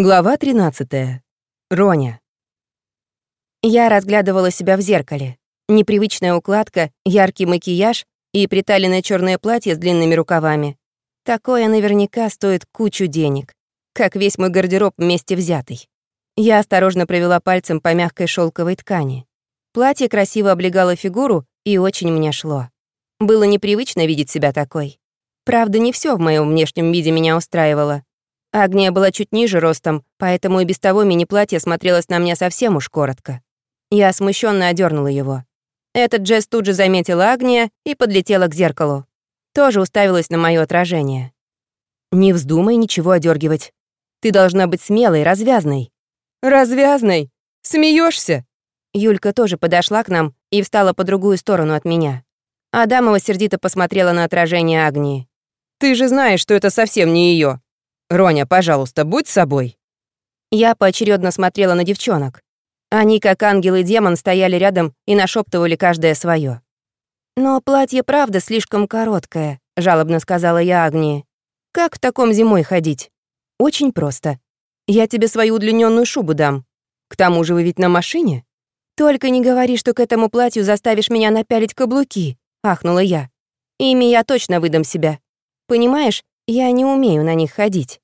Глава 13. Роня. Я разглядывала себя в зеркале. Непривычная укладка, яркий макияж и приталенное черное платье с длинными рукавами. Такое наверняка стоит кучу денег, как весь мой гардероб вместе взятый. Я осторожно провела пальцем по мягкой шелковой ткани. Платье красиво облегало фигуру и очень мне шло. Было непривычно видеть себя такой. Правда, не все в моем внешнем виде меня устраивало. Агния была чуть ниже ростом, поэтому и без того мини-платье смотрелось на мне совсем уж коротко. Я смущенно одернула его. Этот жест тут же заметила Агния и подлетела к зеркалу. Тоже уставилась на мое отражение. «Не вздумай ничего одергивать. Ты должна быть смелой, развязной». «Развязной? Смеешься? Юлька тоже подошла к нам и встала по другую сторону от меня. Адамова сердито посмотрела на отражение Агнии. «Ты же знаешь, что это совсем не ее. «Роня, пожалуйста, будь собой». Я поочередно смотрела на девчонок. Они, как ангел и демон, стояли рядом и нашептывали каждое свое. «Но платье правда слишком короткое», — жалобно сказала я Агнии. «Как в таком зимой ходить?» «Очень просто. Я тебе свою удлиненную шубу дам. К тому же вы ведь на машине?» «Только не говори, что к этому платью заставишь меня напялить каблуки», — ахнула я. «Ими я точно выдам себя. Понимаешь, я не умею на них ходить.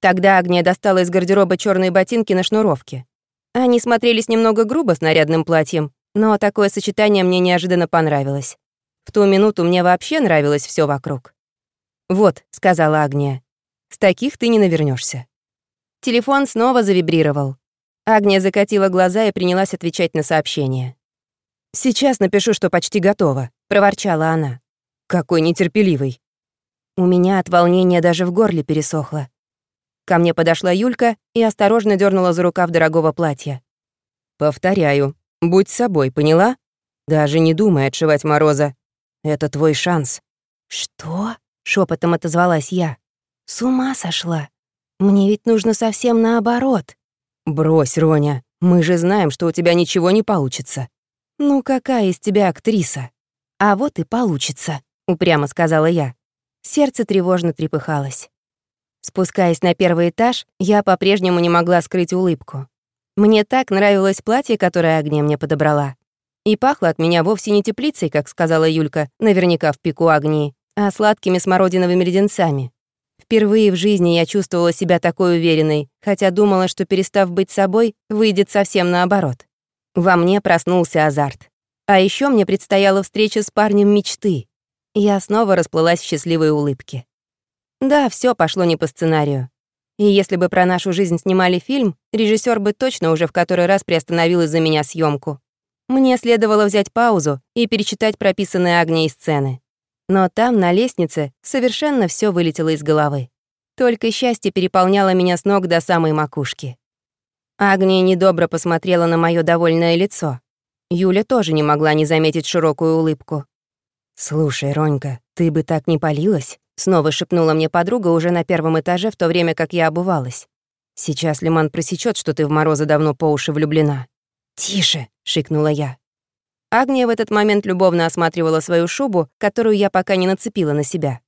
Тогда Агния достала из гардероба черные ботинки на шнуровке. Они смотрелись немного грубо с нарядным платьем, но такое сочетание мне неожиданно понравилось. В ту минуту мне вообще нравилось все вокруг. «Вот», — сказала Агния, — «с таких ты не навернешься. Телефон снова завибрировал. Агния закатила глаза и принялась отвечать на сообщение. «Сейчас напишу, что почти готово», — проворчала она. «Какой нетерпеливый. У меня от волнения даже в горле пересохло. Ко мне подошла Юлька и осторожно дернула за рукав дорогого платья. «Повторяю, будь собой, поняла? Даже не думай отшивать Мороза. Это твой шанс». «Что?» — шепотом отозвалась я. «С ума сошла. Мне ведь нужно совсем наоборот». «Брось, Роня, мы же знаем, что у тебя ничего не получится». «Ну какая из тебя актриса?» «А вот и получится», — упрямо сказала я. Сердце тревожно трепыхалось. Спускаясь на первый этаж, я по-прежнему не могла скрыть улыбку. Мне так нравилось платье, которое Агния мне подобрала. И пахло от меня вовсе не теплицей, как сказала Юлька, наверняка в пику Агнии, а сладкими смородиновыми леденцами. Впервые в жизни я чувствовала себя такой уверенной, хотя думала, что, перестав быть собой, выйдет совсем наоборот. Во мне проснулся азарт. А еще мне предстояла встреча с парнем мечты. Я снова расплылась в счастливой улыбке. Да, все пошло не по сценарию. И если бы про нашу жизнь снимали фильм, режиссер бы точно уже в который раз приостановил из-за меня съемку. Мне следовало взять паузу и перечитать прописанные Агнией сцены. Но там, на лестнице, совершенно все вылетело из головы. Только счастье переполняло меня с ног до самой макушки. Агния недобро посмотрела на мое довольное лицо. Юля тоже не могла не заметить широкую улыбку. «Слушай, Ронька, ты бы так не палилась?» Снова шепнула мне подруга уже на первом этаже, в то время как я обувалась. «Сейчас Лиман просечет, что ты в Мороза давно по уши влюблена». «Тише!» — шикнула я. Агния в этот момент любовно осматривала свою шубу, которую я пока не нацепила на себя.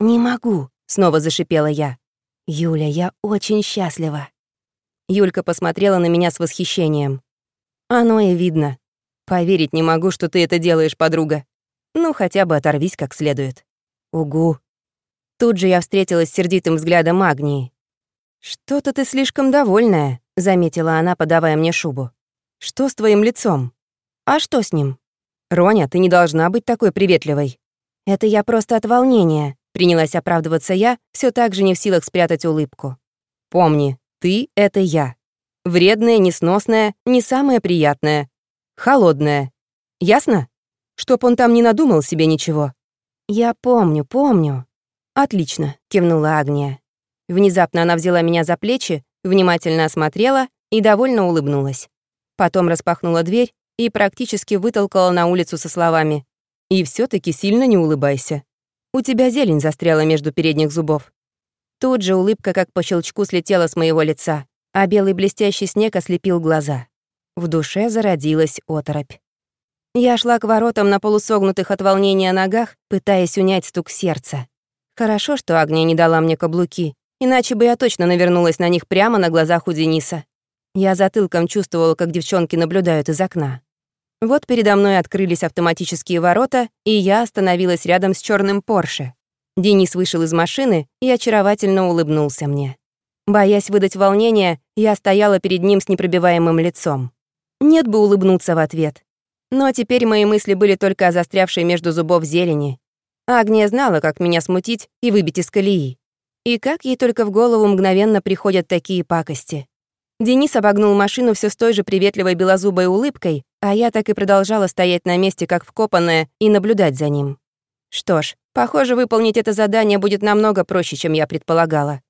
«Не могу», — снова зашипела я. «Юля, я очень счастлива». Юлька посмотрела на меня с восхищением. «Оно и видно. Поверить не могу, что ты это делаешь, подруга. Ну, хотя бы оторвись как следует. Угу. Тут же я встретилась с сердитым взглядом Агнии. «Что-то ты слишком довольная», — заметила она, подавая мне шубу. «Что с твоим лицом?» «А что с ним?» «Роня, ты не должна быть такой приветливой». «Это я просто от волнения», — принялась оправдываться я, все так же не в силах спрятать улыбку. «Помни, ты — это я. Вредная, несносная, не самая приятная. Холодная. Ясно?» Чтоб он там не надумал себе ничего. Я помню, помню. Отлично, кивнула Агния. Внезапно она взяла меня за плечи, внимательно осмотрела и довольно улыбнулась. Потом распахнула дверь и практически вытолкала на улицу со словами «И все таки сильно не улыбайся. У тебя зелень застряла между передних зубов». Тут же улыбка как по щелчку слетела с моего лица, а белый блестящий снег ослепил глаза. В душе зародилась оторопь. Я шла к воротам на полусогнутых от волнения ногах, пытаясь унять стук сердца. Хорошо, что Агния не дала мне каблуки, иначе бы я точно навернулась на них прямо на глазах у Дениса. Я затылком чувствовала, как девчонки наблюдают из окна. Вот передо мной открылись автоматические ворота, и я остановилась рядом с черным Порше. Денис вышел из машины и очаровательно улыбнулся мне. Боясь выдать волнение, я стояла перед ним с непробиваемым лицом. Нет бы улыбнуться в ответ. Но теперь мои мысли были только о застрявшей между зубов зелени. Агния знала, как меня смутить и выбить из колеи. И как ей только в голову мгновенно приходят такие пакости. Денис обогнул машину все с той же приветливой белозубой улыбкой, а я так и продолжала стоять на месте, как вкопанная, и наблюдать за ним. Что ж, похоже, выполнить это задание будет намного проще, чем я предполагала.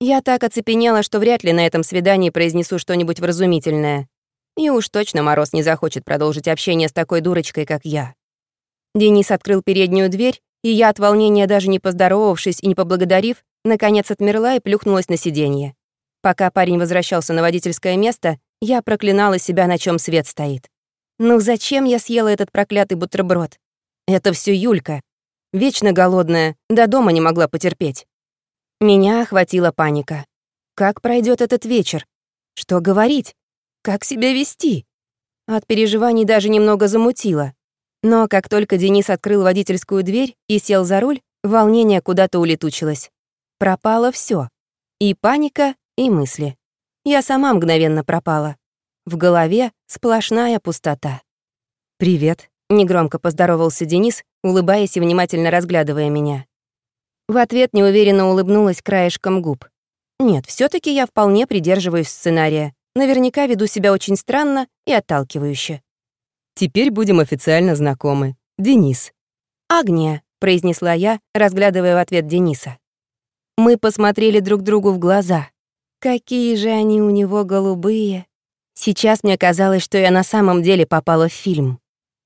Я так оцепенела, что вряд ли на этом свидании произнесу что-нибудь вразумительное. И уж точно Мороз не захочет продолжить общение с такой дурочкой, как я. Денис открыл переднюю дверь, и я от волнения, даже не поздоровавшись и не поблагодарив, наконец отмерла и плюхнулась на сиденье. Пока парень возвращался на водительское место, я проклинала себя, на чем свет стоит. Ну зачем я съела этот проклятый бутерброд? Это все Юлька. Вечно голодная, до дома не могла потерпеть. Меня охватила паника. Как пройдет этот вечер? Что говорить? Как себя вести? От переживаний даже немного замутило. Но как только Денис открыл водительскую дверь и сел за руль, волнение куда-то улетучилось. Пропало все: И паника, и мысли. Я сама мгновенно пропала. В голове сплошная пустота. «Привет», — негромко поздоровался Денис, улыбаясь и внимательно разглядывая меня. В ответ неуверенно улыбнулась краешком губ. Нет, все таки я вполне придерживаюсь сценария. Наверняка веду себя очень странно и отталкивающе. Теперь будем официально знакомы. Денис. «Агния», — произнесла я, разглядывая в ответ Дениса. Мы посмотрели друг другу в глаза. Какие же они у него голубые. Сейчас мне казалось, что я на самом деле попала в фильм.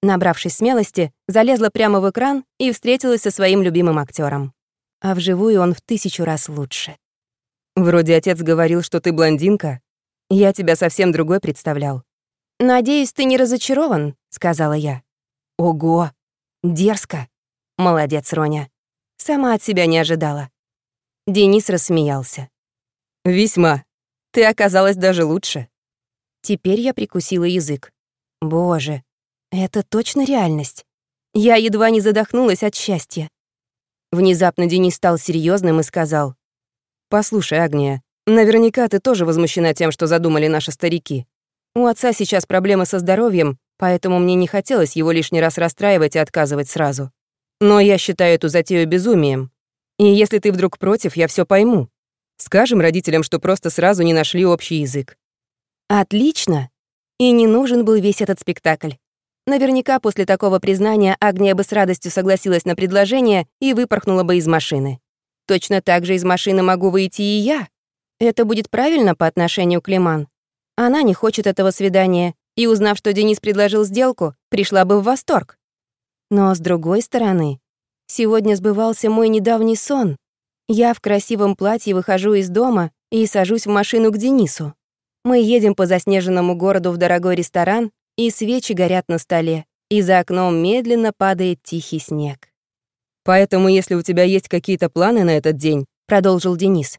Набравшись смелости, залезла прямо в экран и встретилась со своим любимым актером а вживую он в тысячу раз лучше. Вроде отец говорил, что ты блондинка. Я тебя совсем другой представлял. «Надеюсь, ты не разочарован», — сказала я. «Ого! Дерзко! Молодец, Роня. Сама от себя не ожидала». Денис рассмеялся. «Весьма. Ты оказалась даже лучше». Теперь я прикусила язык. Боже, это точно реальность. Я едва не задохнулась от счастья. Внезапно Денис стал серьезным и сказал. «Послушай, Агния, наверняка ты тоже возмущена тем, что задумали наши старики. У отца сейчас проблемы со здоровьем, поэтому мне не хотелось его лишний раз расстраивать и отказывать сразу. Но я считаю эту затею безумием. И если ты вдруг против, я все пойму. Скажем родителям, что просто сразу не нашли общий язык». «Отлично!» И не нужен был весь этот спектакль. Наверняка после такого признания Агния бы с радостью согласилась на предложение и выпорхнула бы из машины. Точно так же из машины могу выйти и я. Это будет правильно по отношению к Лиман. Она не хочет этого свидания, и, узнав, что Денис предложил сделку, пришла бы в восторг. Но, с другой стороны, сегодня сбывался мой недавний сон. Я в красивом платье выхожу из дома и сажусь в машину к Денису. Мы едем по заснеженному городу в дорогой ресторан, и свечи горят на столе, и за окном медленно падает тихий снег. «Поэтому, если у тебя есть какие-то планы на этот день», — продолжил Денис.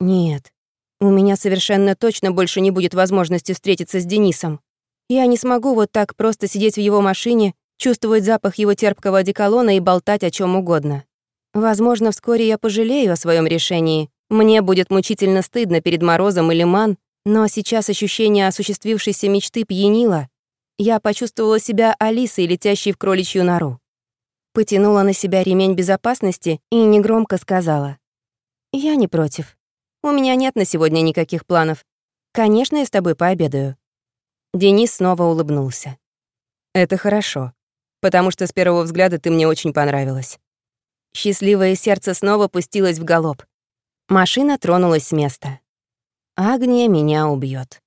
«Нет, у меня совершенно точно больше не будет возможности встретиться с Денисом. Я не смогу вот так просто сидеть в его машине, чувствовать запах его терпкого одеколона и болтать о чем угодно. Возможно, вскоре я пожалею о своем решении. Мне будет мучительно стыдно перед Морозом или Ман, но сейчас ощущение осуществившейся мечты пьянило. Я почувствовала себя Алисой, летящей в кроличью нору. Потянула на себя ремень безопасности и негромко сказала. «Я не против. У меня нет на сегодня никаких планов. Конечно, я с тобой пообедаю». Денис снова улыбнулся. «Это хорошо, потому что с первого взгляда ты мне очень понравилась». Счастливое сердце снова пустилось в галоп. Машина тронулась с места. Агния меня убьет.